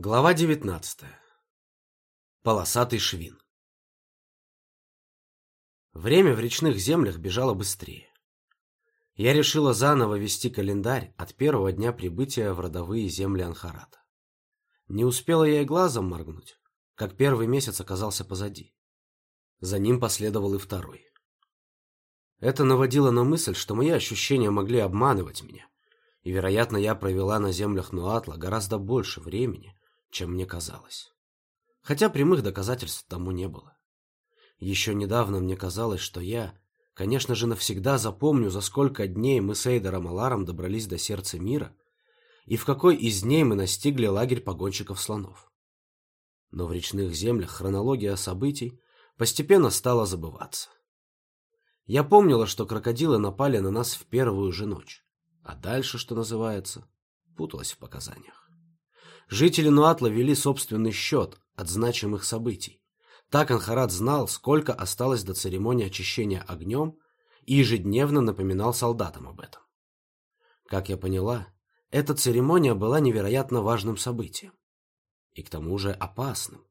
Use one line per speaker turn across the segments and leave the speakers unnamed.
Глава 19. Полосатый швин. Время в речных землях бежало быстрее. Я решила заново вести календарь от первого дня прибытия в родовые земли Анхарата. Не успела я и глазом моргнуть, как первый месяц оказался позади. За ним последовал и второй. Это наводило на мысль, что мои ощущения могли обманывать меня, и, вероятно, я провела на землях Нуатла гораздо больше времени, чем мне казалось. Хотя прямых доказательств тому не было. Еще недавно мне казалось, что я, конечно же, навсегда запомню, за сколько дней мы с Эйдером Аларом добрались до сердца мира и в какой из дней мы настигли лагерь погонщиков слонов. Но в речных землях хронология событий постепенно стала забываться. Я помнила, что крокодилы напали на нас в первую же ночь, а дальше, что называется, путалась в показаниях. Жители Нуатла вели собственный счет от значимых событий. Так Анхарат знал, сколько осталось до церемонии очищения огнем и ежедневно напоминал солдатам об этом. Как я поняла, эта церемония была невероятно важным событием. И к тому же опасным,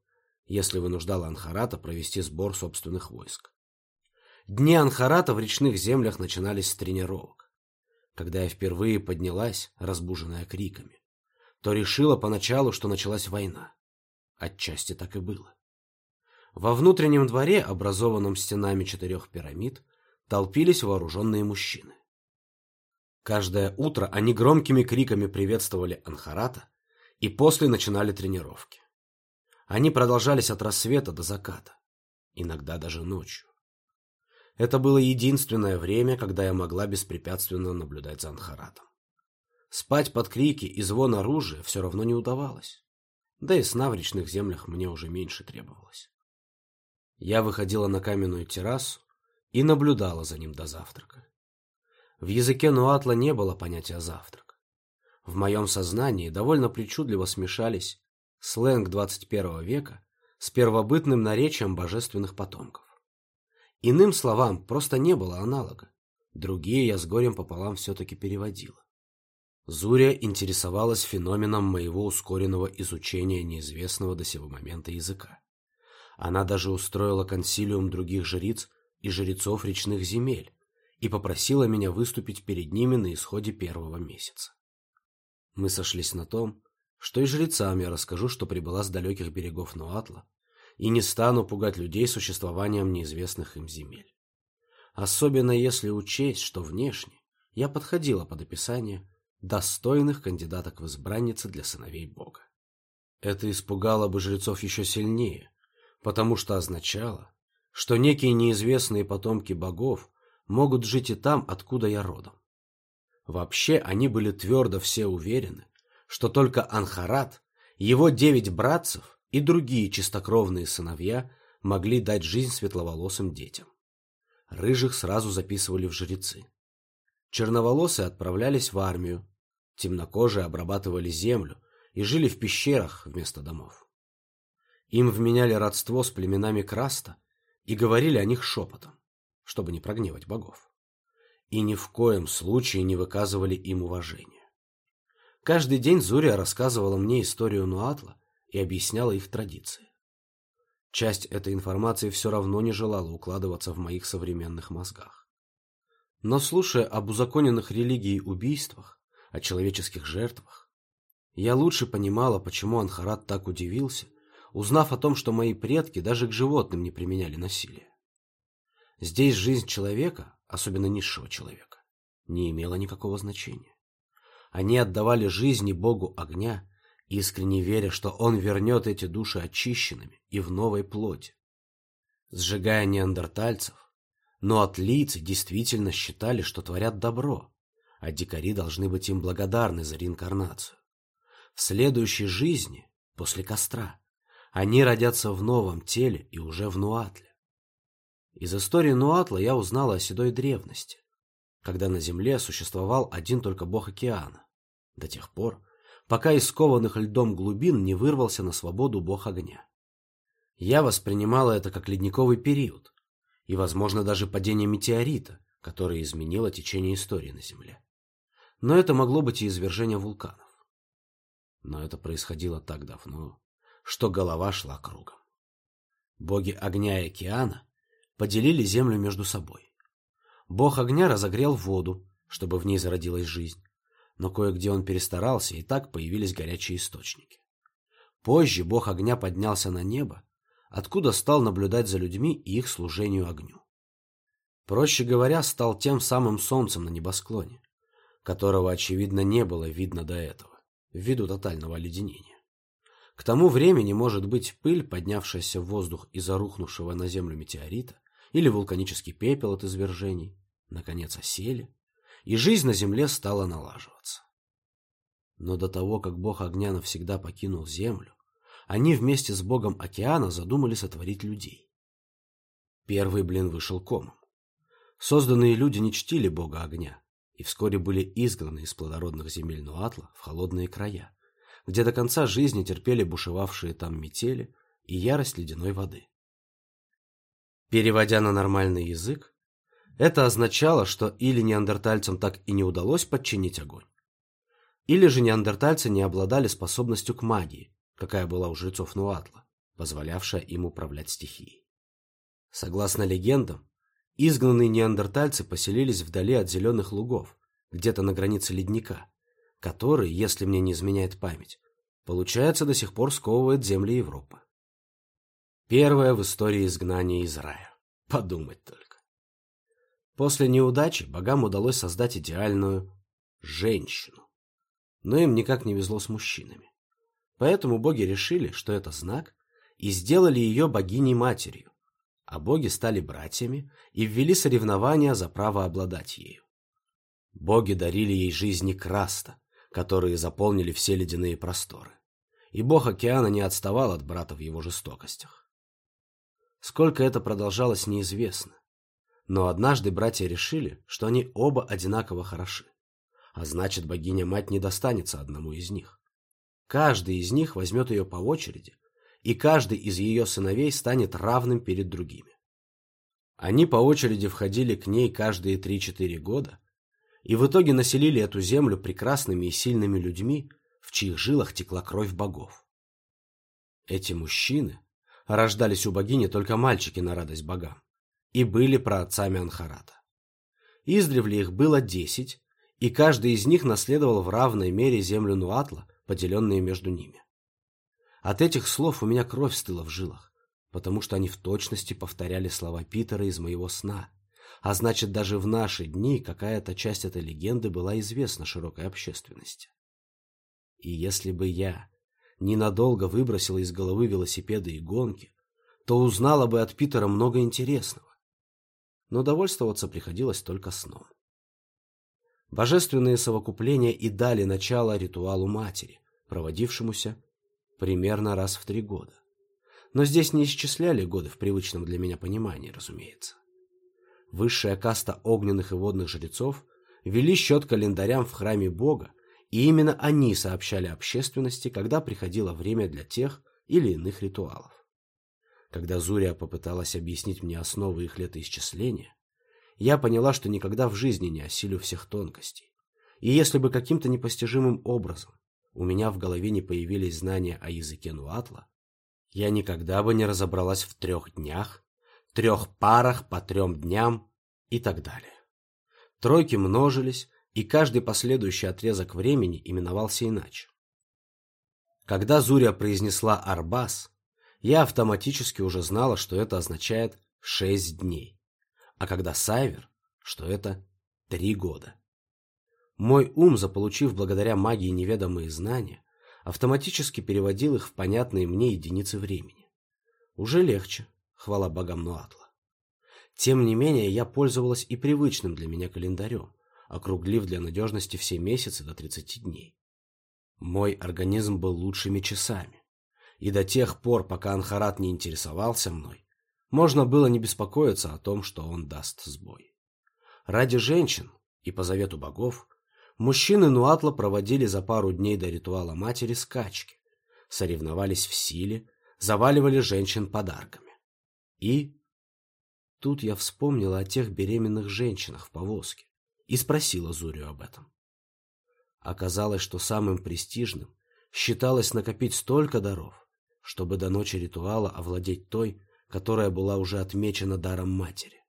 если вынуждала Анхарата провести сбор собственных войск. Дни Анхарата в речных землях начинались с тренировок. Когда я впервые поднялась, разбуженная криками то решила поначалу, что началась война. Отчасти так и было. Во внутреннем дворе, образованном стенами четырех пирамид, толпились вооруженные мужчины. Каждое утро они громкими криками приветствовали Анхарата и после начинали тренировки. Они продолжались от рассвета до заката, иногда даже ночью. Это было единственное время, когда я могла беспрепятственно наблюдать за Анхаратом. Спать под крики и звон оружия все равно не удавалось. Да и сна в речных землях мне уже меньше требовалось. Я выходила на каменную террасу и наблюдала за ним до завтрака. В языке Нуатла не было понятия «завтрак». В моем сознании довольно причудливо смешались сленг 21 века с первобытным наречием божественных потомков. Иным словам просто не было аналога. Другие я с горем пополам все-таки переводила. Зуря интересовалась феноменом моего ускоренного изучения неизвестного до сего момента языка. Она даже устроила консилиум других жриц и жрецов речных земель и попросила меня выступить перед ними на исходе первого месяца. Мы сошлись на том, что и жрецам я расскажу, что прибыла с далеких берегов Нуатла, и не стану пугать людей существованием неизвестных им земель. Особенно если учесть, что внешне я подходила под описание достойных кандидаток в избранницы для сыновей Бога. Это испугало бы жрецов еще сильнее, потому что означало, что некие неизвестные потомки богов могут жить и там, откуда я родом. Вообще они были твердо все уверены, что только Анхарат, его девять братцев и другие чистокровные сыновья могли дать жизнь светловолосым детям. Рыжих сразу записывали в жрецы. Черноволосые отправлялись в армию, темнокожие обрабатывали землю и жили в пещерах вместо домов. Им вменяли родство с племенами Краста и говорили о них шепотом, чтобы не прогневать богов. И ни в коем случае не выказывали им уважения. Каждый день Зурия рассказывала мне историю Нуатла и объясняла их традиции. Часть этой информации все равно не желала укладываться в моих современных мозгах. Но слушая об узаконенных религией убийствах, о человеческих жертвах, я лучше понимала, почему Анхарат так удивился, узнав о том, что мои предки даже к животным не применяли насилие. Здесь жизнь человека, особенно низшего человека, не имела никакого значения. Они отдавали жизни богу огня, искренне веря, что он вернет эти души очищенными и в новой плоти. Сжигая неандертальцев, но отлийцы действительно считали, что творят добро, а дикари должны быть им благодарны за реинкарнацию. В следующей жизни, после костра, они родятся в новом теле и уже в Нуатле. Из истории Нуатла я узнала о седой древности, когда на Земле существовал один только бог океана, до тех пор, пока из скованных льдом глубин не вырвался на свободу бог огня. Я воспринимала это как ледниковый период и, возможно, даже падение метеорита, которое изменило течение истории на Земле. Но это могло быть и извержение вулканов. но это происходило так давно, что голова шла кругом. Боги огня и океана поделили землю между собой. Бог огня разогрел воду, чтобы в ней зародилась жизнь, но кое-где он перестарался, и так появились горячие источники. Позже бог огня поднялся на небо, откуда стал наблюдать за людьми и их служению огню. Проще говоря, стал тем самым солнцем на небосклоне, которого, очевидно, не было видно до этого, ввиду тотального оледенения. К тому времени, может быть, пыль, поднявшаяся в воздух из-за рухнувшего на землю метеорита, или вулканический пепел от извержений, наконец осели, и жизнь на земле стала налаживаться. Но до того, как бог огня навсегда покинул землю, они вместе с богом океана задумали сотворить людей. Первый блин вышел комом. Созданные люди не чтили бога огня и вскоре были изгнаны из плодородных земель Нуатла в холодные края, где до конца жизни терпели бушевавшие там метели и ярость ледяной воды. Переводя на нормальный язык, это означало, что или неандертальцам так и не удалось подчинить огонь, или же неандертальцы не обладали способностью к магии, какая была у жрецов Нуатла, позволявшая им управлять стихией. Согласно легендам, изгнанные неандертальцы поселились вдали от зеленых лугов, где-то на границе ледника, который, если мне не изменяет память, получается до сих пор сковывает земли Европы. Первое в истории изгнания из рая. Подумать только. После неудачи богам удалось создать идеальную женщину. Но им никак не везло с мужчинами. Поэтому боги решили, что это знак, и сделали ее богиней-матерью, а боги стали братьями и ввели соревнования за право обладать ею. Боги дарили ей жизни Краста, которые заполнили все ледяные просторы. И бог океана не отставал от брата в его жестокостях. Сколько это продолжалось, неизвестно. Но однажды братья решили, что они оба одинаково хороши. А значит, богиня-мать не достанется одному из них. Каждый из них возьмет ее по очереди, и каждый из ее сыновей станет равным перед другими. Они по очереди входили к ней каждые три-четыре года, и в итоге населили эту землю прекрасными и сильными людьми, в чьих жилах текла кровь богов. Эти мужчины рождались у богини только мальчики на радость богам, и были праотцами Анхарата. Издревле их было десять, и каждый из них наследовал в равной мере землю Нуатла, поделенные между ними. От этих слов у меня кровь стыла в жилах, потому что они в точности повторяли слова Питера из моего сна, а значит, даже в наши дни какая-то часть этой легенды была известна широкой общественности. И если бы я ненадолго выбросила из головы велосипеды и гонки, то узнала бы от Питера много интересного. Но довольствоваться приходилось только сном. Божественные совокупления и дали начало ритуалу матери, проводившемуся примерно раз в три года. Но здесь не исчисляли годы в привычном для меня понимании, разумеется. Высшая каста огненных и водных жрецов вели счет календарям в храме Бога и именно они сообщали общественности, когда приходило время для тех или иных ритуалов. Когда Зурия попыталась объяснить мне основы их летоисчисления, я поняла, что никогда в жизни не осилю всех тонкостей. И если бы каким-то непостижимым образом у меня в голове не появились знания о языке Нуатла, я никогда бы не разобралась в трех днях, трех парах по трем дням и так далее. Тройки множились, и каждый последующий отрезок времени именовался иначе. Когда Зуря произнесла «Арбас», я автоматически уже знала, что это означает «шесть дней», а когда «Сайвер», что это «три года». Мой ум, заполучив благодаря магии неведомые знания, автоматически переводил их в понятные мне единицы времени. Уже легче, хвала богам Нуатла. Тем не менее, я пользовалась и привычным для меня календарем, округлив для надежности все месяцы до 30 дней. Мой организм был лучшими часами. И до тех пор, пока Анхарат не интересовался мной, можно было не беспокоиться о том, что он даст сбой. Ради женщин и по завету богов мужчины Нуатла проводили за пару дней до ритуала матери скачки, соревновались в силе, заваливали женщин подарками. И тут я вспомнила о тех беременных женщинах в повозке, и спросила Зурию об этом. Оказалось, что самым престижным считалось накопить столько даров, чтобы до ночи ритуала овладеть той, которая была уже отмечена даром матери.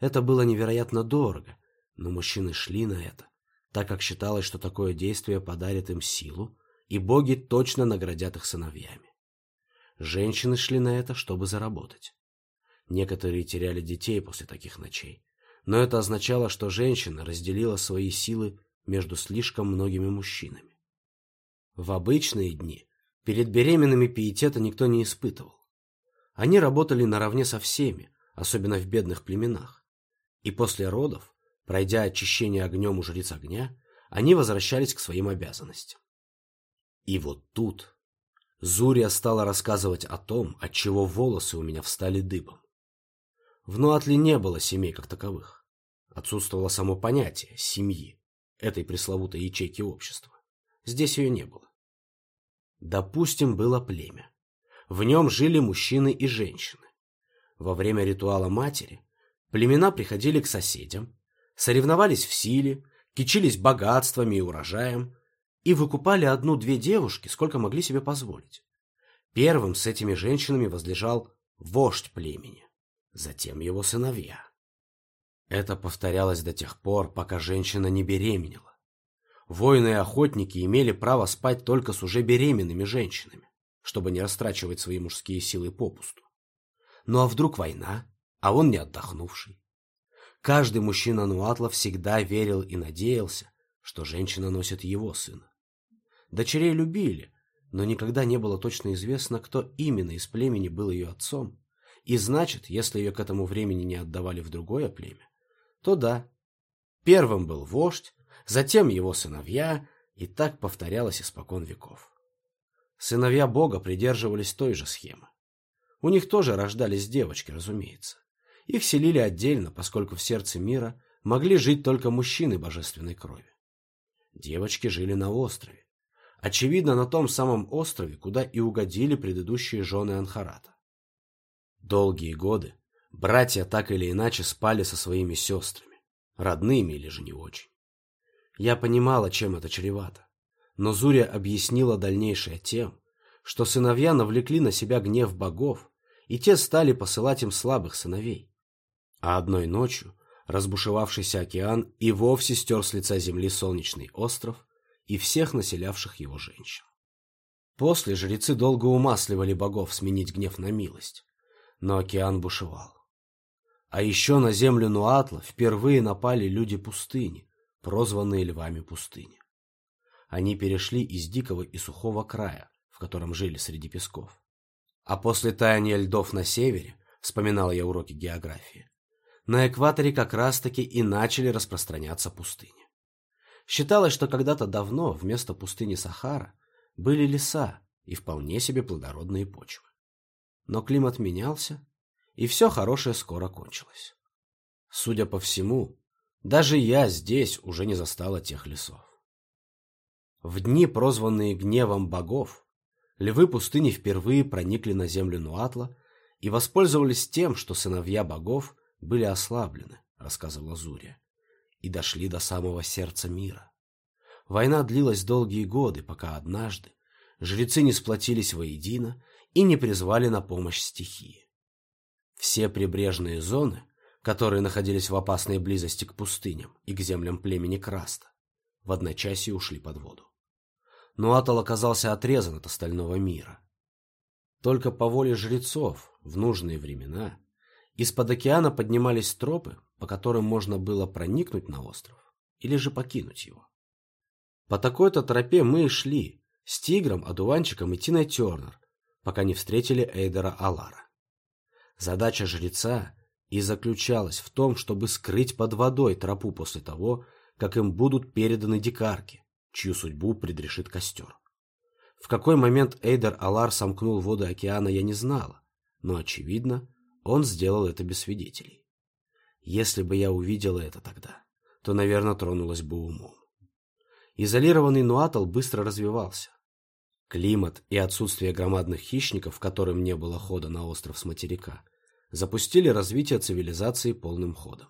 Это было невероятно дорого, но мужчины шли на это, так как считалось, что такое действие подарит им силу, и боги точно наградят их сыновьями. Женщины шли на это, чтобы заработать. Некоторые теряли детей после таких ночей, но это означало, что женщина разделила свои силы между слишком многими мужчинами. В обычные дни перед беременными пиетета никто не испытывал. Они работали наравне со всеми, особенно в бедных племенах. И после родов, пройдя очищение огнем у жриц огня, они возвращались к своим обязанностям. И вот тут Зурия стала рассказывать о том, от чего волосы у меня встали дыбом. В Нуатле не было семей как таковых. Отсутствовало само понятие семьи, этой пресловутой ячейки общества. Здесь ее не было. Допустим, было племя. В нем жили мужчины и женщины. Во время ритуала матери племена приходили к соседям, соревновались в силе, кичились богатствами и урожаем и выкупали одну-две девушки, сколько могли себе позволить. Первым с этими женщинами возлежал вождь племени затем его сыновья. Это повторялось до тех пор, пока женщина не беременела. Воины и охотники имели право спать только с уже беременными женщинами, чтобы не растрачивать свои мужские силы попусту. Ну а вдруг война, а он не отдохнувший? Каждый мужчина Нуатла всегда верил и надеялся, что женщина носит его сына. Дочерей любили, но никогда не было точно известно, кто именно из племени был ее отцом и значит, если ее к этому времени не отдавали в другое племя, то да. Первым был вождь, затем его сыновья, и так повторялось испокон веков. Сыновья Бога придерживались той же схемы. У них тоже рождались девочки, разумеется. Их селили отдельно, поскольку в сердце мира могли жить только мужчины божественной крови. Девочки жили на острове. Очевидно, на том самом острове, куда и угодили предыдущие жены Анхарата. Долгие годы братья так или иначе спали со своими сестрами, родными или же не очень. Я понимала, чем это чревато, но Зуря объяснила дальнейшее тем, что сыновья навлекли на себя гнев богов, и те стали посылать им слабых сыновей. А одной ночью разбушевавшийся океан и вовсе стер с лица земли солнечный остров и всех населявших его женщин. После жрецы долго умасливали богов сменить гнев на милость, но океан бушевал. А еще на землю Нуатла впервые напали люди пустыни, прозванные львами пустыни. Они перешли из дикого и сухого края, в котором жили среди песков. А после таяния льдов на севере, вспоминала я уроки географии, на экваторе как раз-таки и начали распространяться пустыни. Считалось, что когда-то давно вместо пустыни Сахара были леса и вполне себе плодородные почвы но климат менялся, и все хорошее скоро кончилось. Судя по всему, даже я здесь уже не застала тех лесов. В дни, прозванные гневом богов, львы пустыни впервые проникли на землю Нуатла и воспользовались тем, что сыновья богов были ослаблены, рассказывала Зурия, и дошли до самого сердца мира. Война длилась долгие годы, пока однажды жрецы не сплотились воедино и не призвали на помощь стихии. Все прибрежные зоны, которые находились в опасной близости к пустыням и к землям племени Краста, в одночасье ушли под воду. Но Атол оказался отрезан от остального мира. Только по воле жрецов в нужные времена из-под океана поднимались тропы, по которым можно было проникнуть на остров или же покинуть его. По такой-то тропе мы и шли, с Тигром, Одуванчиком и Тиной Тернер, пока не встретили Эйдера Алара. Задача жреца и заключалась в том, чтобы скрыть под водой тропу после того, как им будут переданы дикарки, чью судьбу предрешит костер. В какой момент Эйдер Алар сомкнул воды океана, я не знала, но, очевидно, он сделал это без свидетелей. Если бы я увидела это тогда, то, наверное, тронулась бы умом. Изолированный Нуатал быстро развивался. Климат и отсутствие громадных хищников, которым не было хода на остров с материка, запустили развитие цивилизации полным ходом.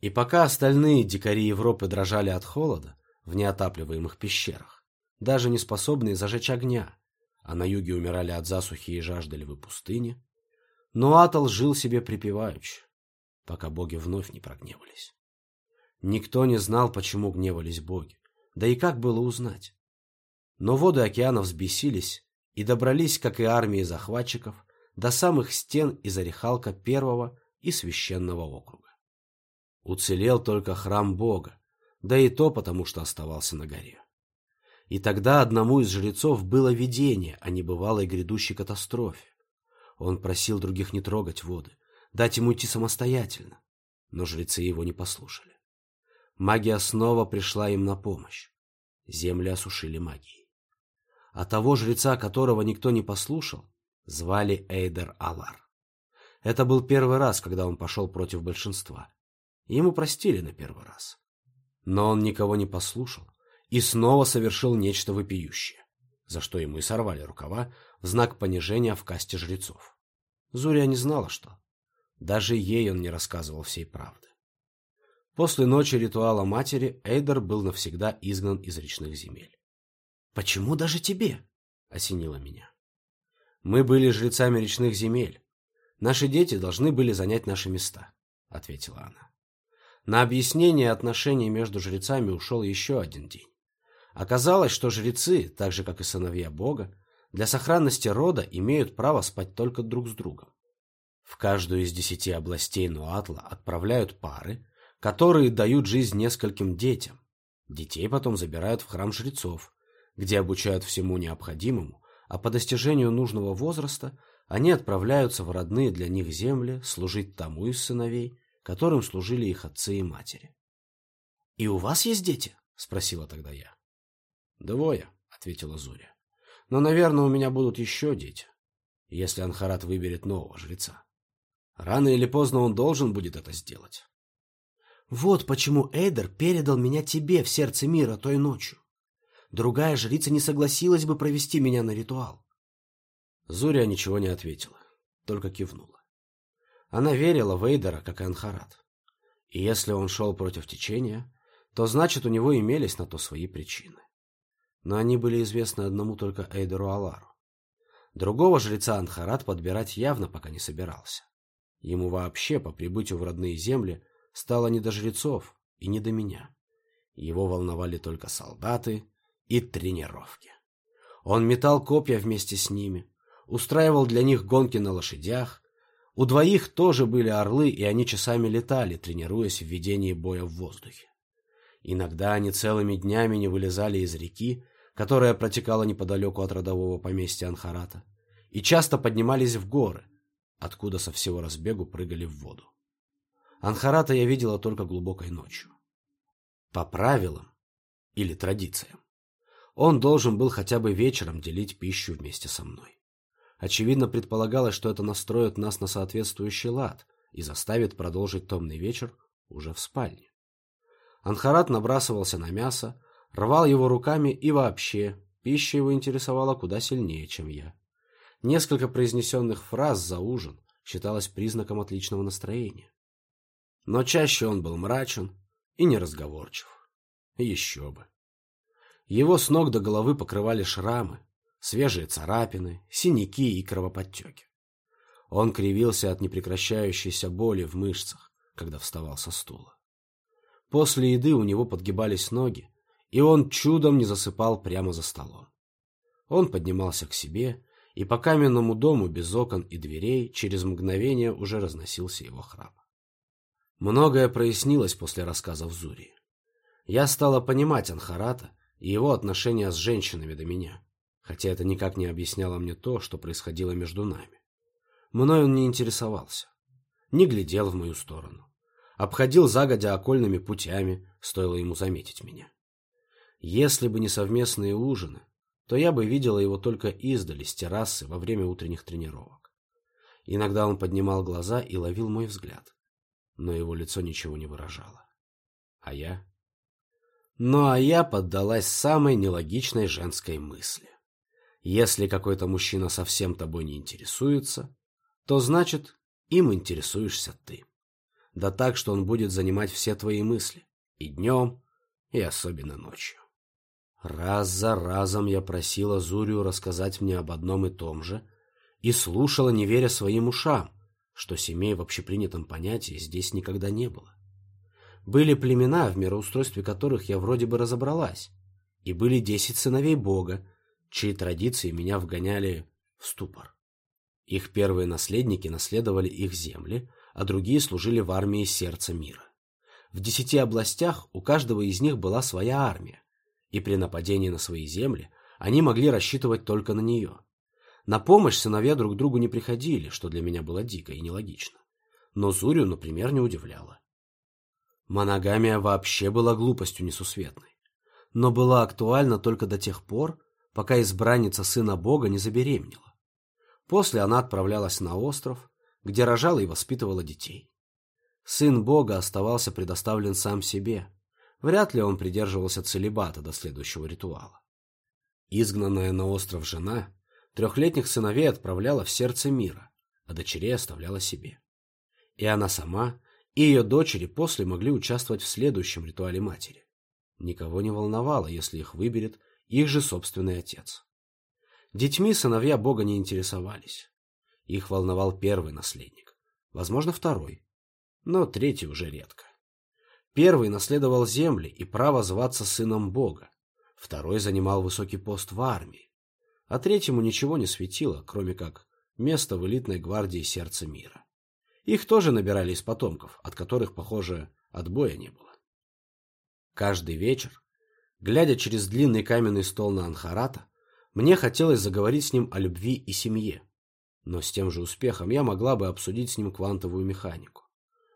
И пока остальные дикари Европы дрожали от холода в неотапливаемых пещерах, даже не способные зажечь огня, а на юге умирали от засухи и жажды львы пустыни, но Атал жил себе припеваючи, пока боги вновь не прогневались. Никто не знал, почему гневались боги, да и как было узнать. Но воды океана взбесились и добрались, как и армии захватчиков, до самых стен из Орехалка первого и священного округа. Уцелел только храм бога, да и то потому, что оставался на горе. И тогда одному из жрецов было видение о небывалой грядущей катастрофе. Он просил других не трогать воды, дать ему идти самостоятельно, но жрецы его не послушали. Магия снова пришла им на помощь. Земли осушили магией. А того жреца, которого никто не послушал, звали Эйдер Алар. Это был первый раз, когда он пошел против большинства. Ему простили на первый раз. Но он никого не послушал и снова совершил нечто вопиющее, за что ему и сорвали рукава в знак понижения в касте жрецов. Зурия не знала, что. Даже ей он не рассказывал всей правды. После ночи ритуала матери Эйдер был навсегда изгнан из речных земель. «Почему даже тебе?» — осенило меня. «Мы были жрецами речных земель. Наши дети должны были занять наши места», — ответила она. На объяснение отношений между жрецами ушел еще один день. Оказалось, что жрецы, так же как и сыновья Бога, для сохранности рода имеют право спать только друг с другом. В каждую из десяти областей Нуатла отправляют пары, которые дают жизнь нескольким детям. Детей потом забирают в храм жрецов, где обучают всему необходимому, а по достижению нужного возраста они отправляются в родные для них земли служить тому из сыновей, которым служили их отцы и матери. «И у вас есть дети?» – спросила тогда я. «Двое», — ответила Зуря. «Но, наверное, у меня будут еще дети, если Анхарат выберет нового жреца. Рано или поздно он должен будет это сделать». «Вот почему Эйдер передал меня тебе в сердце мира той ночью. Другая жрица не согласилась бы провести меня на ритуал». Зуря ничего не ответила, только кивнула. Она верила в Эйдера, как и Анхарат. И если он шел против течения, то значит, у него имелись на то свои причины но они были известны одному только Эйдеру Алару. Другого жреца Анхарат подбирать явно пока не собирался. Ему вообще по прибытию в родные земли стало не до жрецов и не до меня. Его волновали только солдаты и тренировки. Он метал копья вместе с ними, устраивал для них гонки на лошадях. У двоих тоже были орлы, и они часами летали, тренируясь в ведении боя в воздухе. Иногда они целыми днями не вылезали из реки, которая протекала неподалеку от родового поместья Анхарата, и часто поднимались в горы, откуда со всего разбегу прыгали в воду. Анхарата я видела только глубокой ночью. По правилам или традициям. Он должен был хотя бы вечером делить пищу вместе со мной. Очевидно, предполагалось, что это настроит нас на соответствующий лад и заставит продолжить томный вечер уже в спальне. Анхарат набрасывался на мясо, рвал его руками и вообще, пища его интересовала куда сильнее, чем я. Несколько произнесенных фраз за ужин считалось признаком отличного настроения. Но чаще он был мрачен и неразговорчив. Еще бы. Его с ног до головы покрывали шрамы, свежие царапины, синяки и кровоподтеки. Он кривился от непрекращающейся боли в мышцах, когда вставал со стула. После еды у него подгибались ноги, и он чудом не засыпал прямо за столом. Он поднимался к себе, и по каменному дому без окон и дверей через мгновение уже разносился его храп. Многое прояснилось после рассказов Зури. Я стала понимать Анхарата и его отношения с женщинами до меня, хотя это никак не объясняло мне то, что происходило между нами. Мною он не интересовался, не глядел в мою сторону, обходил загодя окольными путями, стоило ему заметить меня. Если бы не совместные ужины, то я бы видела его только издали с террасы во время утренних тренировок. Иногда он поднимал глаза и ловил мой взгляд, но его лицо ничего не выражало. А я? Ну а я поддалась самой нелогичной женской мысли. Если какой-то мужчина совсем тобой не интересуется, то значит, им интересуешься ты. Да так, что он будет занимать все твои мысли. И днем, и особенно ночью. Раз за разом я просила Зурию рассказать мне об одном и том же и слушала, не веря своим ушам, что семей в общепринятом понятии здесь никогда не было. Были племена, в мироустройстве которых я вроде бы разобралась, и были десять сыновей Бога, чьи традиции меня вгоняли в ступор. Их первые наследники наследовали их земли, а другие служили в армии сердца мира. В десяти областях у каждого из них была своя армия, и при нападении на свои земли они могли рассчитывать только на нее. На помощь сыновья друг другу не приходили, что для меня было дико и нелогично. Но Зурю, например, не удивляло. Моногамия вообще была глупостью несусветной, но была актуальна только до тех пор, пока избранница сына Бога не забеременела. После она отправлялась на остров, где рожала и воспитывала детей. Сын Бога оставался предоставлен сам себе, Вряд ли он придерживался целебата до следующего ритуала. Изгнанная на остров жена трехлетних сыновей отправляла в сердце мира, а дочерей оставляла себе. И она сама, и ее дочери после могли участвовать в следующем ритуале матери. Никого не волновало, если их выберет их же собственный отец. Детьми сыновья Бога не интересовались. Их волновал первый наследник, возможно, второй, но третий уже редко. Первый наследовал земли и право зваться сыном Бога. Второй занимал высокий пост в армии. А третьему ничего не светило, кроме как место в элитной гвардии сердца мира. Их тоже набирали из потомков, от которых, похоже, отбоя не было. Каждый вечер, глядя через длинный каменный стол на Анхарата, мне хотелось заговорить с ним о любви и семье. Но с тем же успехом я могла бы обсудить с ним квантовую механику.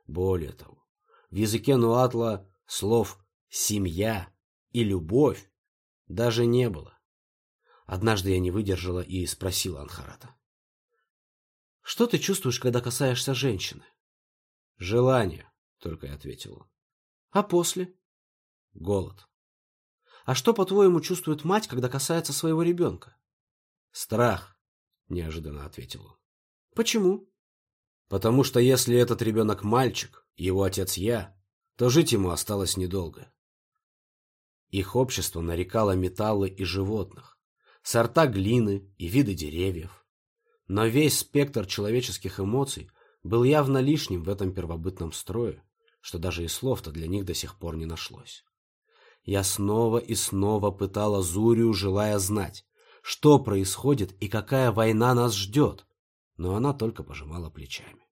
Более того, в языке Нуатла слов «семья» и «любовь» даже не было. Однажды я не выдержала и спросила Анхарата. «Что ты чувствуешь, когда касаешься женщины?» «Желание», — только и ответила. «А после?» «Голод». «А что, по-твоему, чувствует мать, когда касается своего ребенка?» «Страх», — неожиданно ответила. «Почему?» «Потому что если этот ребенок мальчик, его отец я, то жить ему осталось недолго. Их общество нарекало металлы и животных, сорта глины и виды деревьев. Но весь спектр человеческих эмоций был явно лишним в этом первобытном строе, что даже и слов-то для них до сих пор не нашлось. Я снова и снова пытала Зурию, желая знать, что происходит и какая война нас ждет, но она только пожимала плечами.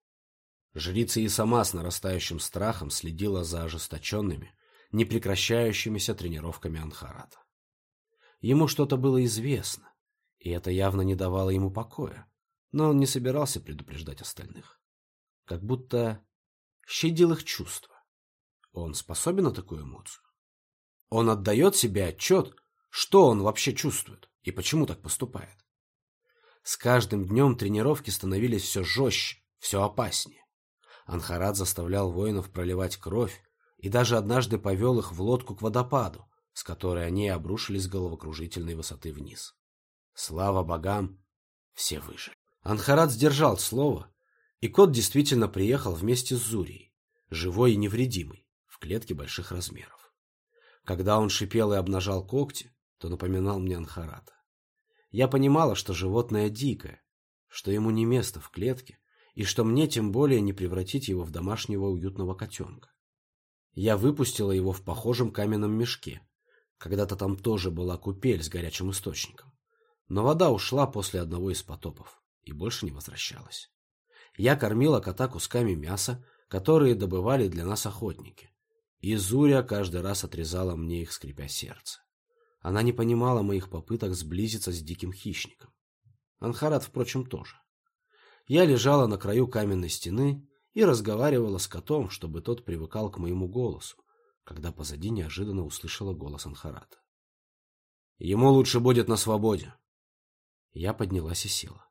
Жрица и сама с нарастающим страхом следила за ожесточенными, непрекращающимися тренировками Анхарата. Ему что-то было известно, и это явно не давало ему покоя, но он не собирался предупреждать остальных. Как будто щадил их чувства. Он способен на такую эмоцию? Он отдает себе отчет, что он вообще чувствует и почему так поступает. С каждым днем тренировки становились все жестче, все опаснее. Анхарат заставлял воинов проливать кровь и даже однажды повел их в лодку к водопаду, с которой они обрушились с головокружительной высоты вниз. Слава богам, все выжили. Анхарат сдержал слово, и кот действительно приехал вместе с Зурией, живой и невредимый, в клетке больших размеров. Когда он шипел и обнажал когти, то напоминал мне Анхарата. Я понимала, что животное дикое, что ему не место в клетке, и что мне тем более не превратить его в домашнего уютного котенка. Я выпустила его в похожем каменном мешке. Когда-то там тоже была купель с горячим источником. Но вода ушла после одного из потопов и больше не возвращалась. Я кормила кота кусками мяса, которые добывали для нас охотники. И Зуря каждый раз отрезала мне их, скрипя сердце. Она не понимала моих попыток сблизиться с диким хищником. Анхарат, впрочем, тоже. Я лежала на краю каменной стены и разговаривала с котом, чтобы тот привыкал к моему голосу, когда позади неожиданно услышала голос Анхарата. «Ему лучше будет на свободе». Я поднялась и села.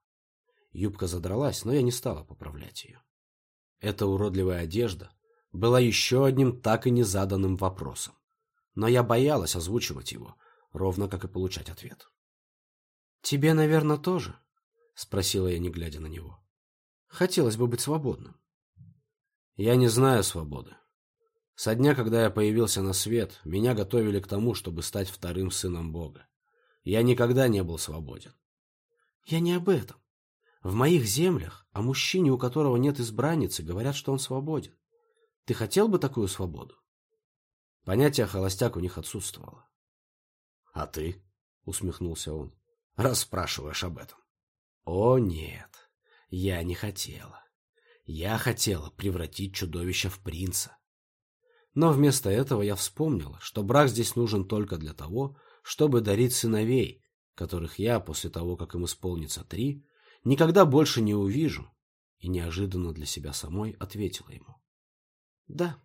Юбка задралась, но я не стала поправлять ее. Эта уродливая одежда была еще одним так и незаданным вопросом, но я боялась озвучивать его, ровно как и получать ответ. «Тебе, наверное, тоже?» — спросила я, не глядя на него. Хотелось бы быть свободным. Я не знаю свободы. Со дня, когда я появился на свет, меня готовили к тому, чтобы стать вторым сыном Бога. Я никогда не был свободен. Я не об этом. В моих землях о мужчине, у которого нет избранницы, говорят, что он свободен. Ты хотел бы такую свободу? Понятие холостяк у них отсутствовало. — А ты? — усмехнулся он. — Раз спрашиваешь об этом. — О, нет, я не хотела. Я хотела превратить чудовище в принца. Но вместо этого я вспомнила, что брак здесь нужен только для того, чтобы дарить сыновей, которых я, после того, как им исполнится три, никогда больше не увижу, и неожиданно для себя самой ответила ему. Да.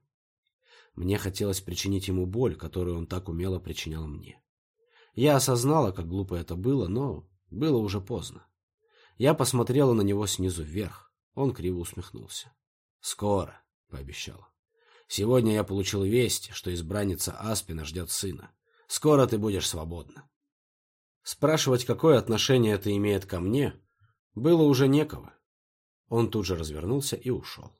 Мне хотелось причинить ему боль, которую он так умело причинял мне. Я осознала, как глупо это было, но было уже поздно. Я посмотрела на него снизу вверх. Он криво усмехнулся. «Скоро», — пообещала. «Сегодня я получил весть, что избранница Аспина ждет сына. Скоро ты будешь свободна». Спрашивать, какое отношение это имеет ко мне, было уже некого. Он тут же развернулся и ушел.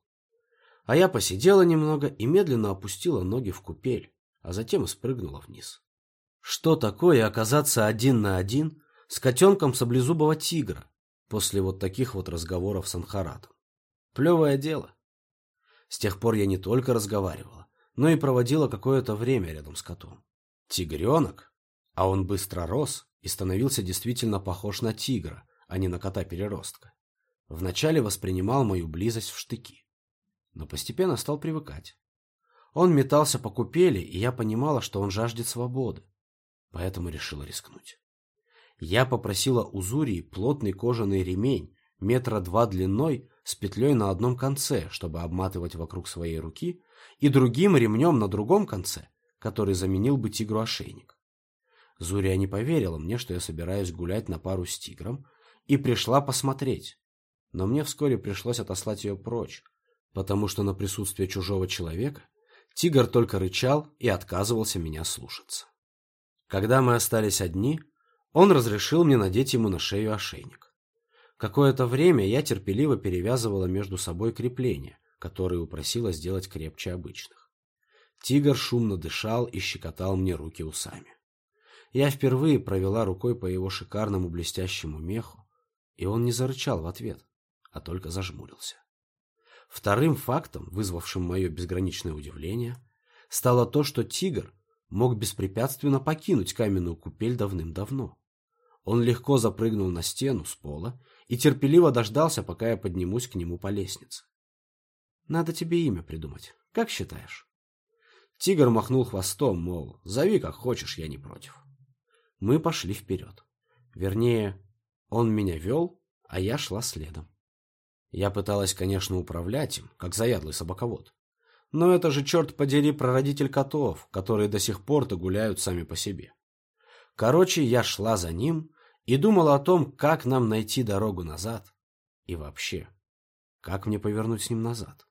А я посидела немного и медленно опустила ноги в купель, а затем спрыгнула вниз. Что такое оказаться один на один с котенком саблезубого тигра после вот таких вот разговоров с Анхаратом? Плевое дело. С тех пор я не только разговаривала, но и проводила какое-то время рядом с котом. Тигренок? А он быстро рос и становился действительно похож на тигра, а не на кота-переростка. Вначале воспринимал мою близость в штыки но постепенно стал привыкать. Он метался по купели, и я понимала, что он жаждет свободы, поэтому решила рискнуть. Я попросила у Зурии плотный кожаный ремень, метра два длиной, с петлей на одном конце, чтобы обматывать вокруг своей руки, и другим ремнем на другом конце, который заменил бы тигру ошейник. Зурия не поверила мне, что я собираюсь гулять на пару с тигром, и пришла посмотреть. Но мне вскоре пришлось отослать ее прочь, потому что на присутствие чужого человека тигр только рычал и отказывался меня слушаться. Когда мы остались одни, он разрешил мне надеть ему на шею ошейник. Какое-то время я терпеливо перевязывала между собой крепления, которые упросила сделать крепче обычных. Тигр шумно дышал и щекотал мне руки усами. Я впервые провела рукой по его шикарному блестящему меху, и он не зарычал в ответ, а только зажмурился. Вторым фактом, вызвавшим мое безграничное удивление, стало то, что тигр мог беспрепятственно покинуть каменную купель давным-давно. Он легко запрыгнул на стену с пола и терпеливо дождался, пока я поднимусь к нему по лестнице. «Надо тебе имя придумать. Как считаешь?» Тигр махнул хвостом, мол, зови как хочешь, я не против. Мы пошли вперед. Вернее, он меня вел, а я шла следом. Я пыталась, конечно, управлять им, как заядлый собаковод. Но это же, черт подери, прародитель котов, которые до сих пор-то гуляют сами по себе. Короче, я шла за ним и думала о том, как нам найти дорогу назад. И вообще, как мне повернуть с ним назад?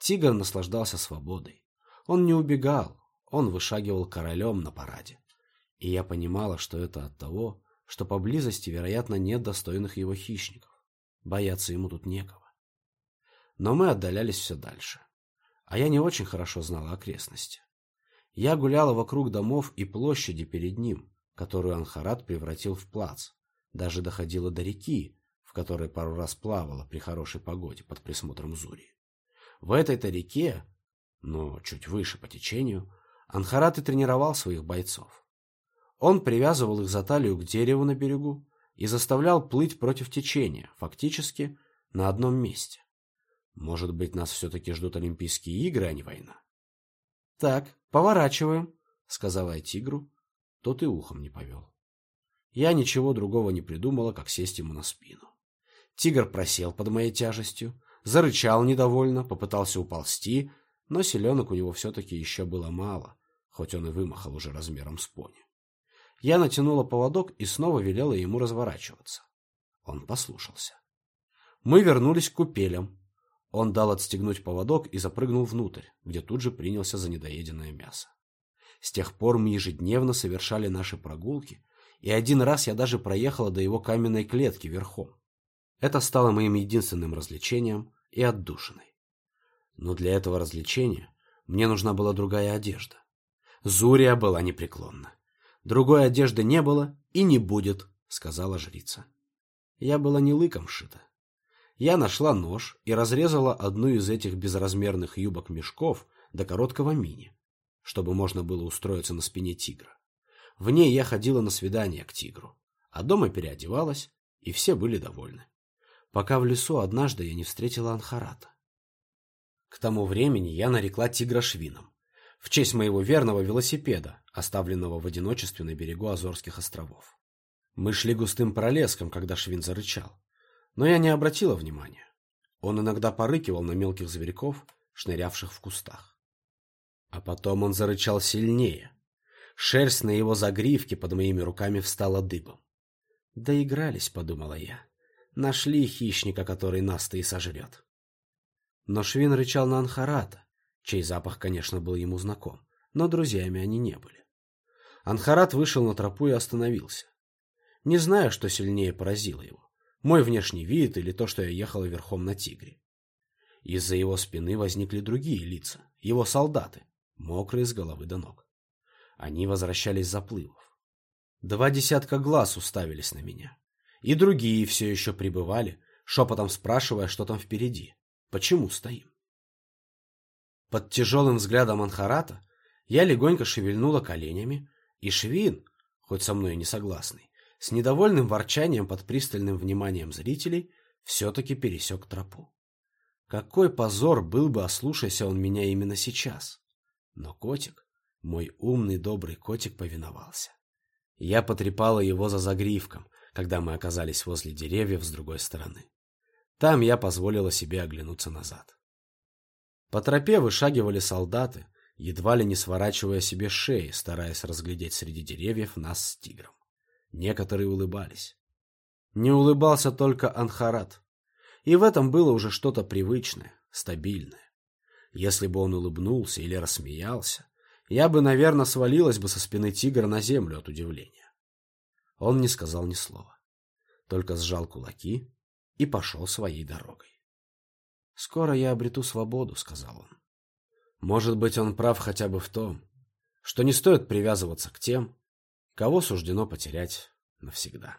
Тигр наслаждался свободой. Он не убегал, он вышагивал королем на параде. И я понимала, что это от того, что поблизости, вероятно, нет достойных его хищников. Бояться ему тут некого. Но мы отдалялись все дальше. А я не очень хорошо знала окрестности. Я гуляла вокруг домов и площади перед ним, которую Анхарат превратил в плац. Даже доходила до реки, в которой пару раз плавала при хорошей погоде под присмотром Зури. В этой-то реке, но чуть выше по течению, Анхарат и тренировал своих бойцов. Он привязывал их за талию к дереву на берегу, и заставлял плыть против течения, фактически на одном месте. Может быть, нас все-таки ждут Олимпийские игры, а не война? — Так, поворачиваем, — сказала я тигру. Тот и ухом не повел. Я ничего другого не придумала, как сесть ему на спину. Тигр просел под моей тяжестью, зарычал недовольно, попытался уползти, но селенок у него все-таки еще было мало, хоть он и вымахал уже размером с пони. Я натянула поводок и снова велела ему разворачиваться. Он послушался. Мы вернулись к купелям. Он дал отстегнуть поводок и запрыгнул внутрь, где тут же принялся за недоеденное мясо. С тех пор мы ежедневно совершали наши прогулки, и один раз я даже проехала до его каменной клетки верхом. Это стало моим единственным развлечением и отдушиной. Но для этого развлечения Мне нужна была другая одежда. Зурия была непреклонна. Другой одежды не было и не будет, сказала жрица. Я была не лыком шита. Я нашла нож и разрезала одну из этих безразмерных юбок-мешков до короткого мини, чтобы можно было устроиться на спине тигра. В ней я ходила на свидание к тигру, а дома переодевалась, и все были довольны. Пока в лесу однажды я не встретила Анхарата. К тому времени я нарекла тигра Швином, в честь моего верного велосипеда, оставленного в одиночестве на берегу Азорских островов. Мы шли густым пролеском, когда Швин зарычал, но я не обратила внимания. Он иногда порыкивал на мелких зверьков, шнырявших в кустах. А потом он зарычал сильнее. Шерсть на его загривке под моими руками встала дыбом. «Доигрались», — подумала я. «Нашли хищника, который нас-то и сожрет». Но Швин рычал на Анхарата, чей запах, конечно, был ему знаком, но друзьями они не были. Анхарат вышел на тропу и остановился. Не знаю, что сильнее поразило его. Мой внешний вид или то, что я ехала верхом на тигре. Из-за его спины возникли другие лица, его солдаты, мокрые с головы до ног. Они возвращались заплывов. Два десятка глаз уставились на меня. И другие все еще пребывали, шепотом спрашивая, что там впереди. Почему стоим? Под тяжелым взглядом Анхарата я легонько шевельнула коленями, и Швин, хоть со мной и не согласный, с недовольным ворчанием под пристальным вниманием зрителей, все-таки пересек тропу. Какой позор был бы, ослушайся он меня именно сейчас. Но котик, мой умный добрый котик, повиновался. Я потрепала его за загривком, когда мы оказались возле деревьев с другой стороны. Там я позволила себе оглянуться назад. По тропе вышагивали солдаты, едва ли не сворачивая себе шеи, стараясь разглядеть среди деревьев нас с тигром. Некоторые улыбались. Не улыбался только Анхарат. И в этом было уже что-то привычное, стабильное. Если бы он улыбнулся или рассмеялся, я бы, наверное, свалилась бы со спины тигра на землю от удивления. Он не сказал ни слова, только сжал кулаки и пошел своей дорогой. «Скоро я обрету свободу», — сказал он. Может быть, он прав хотя бы в том, что не стоит привязываться к тем, кого суждено потерять навсегда.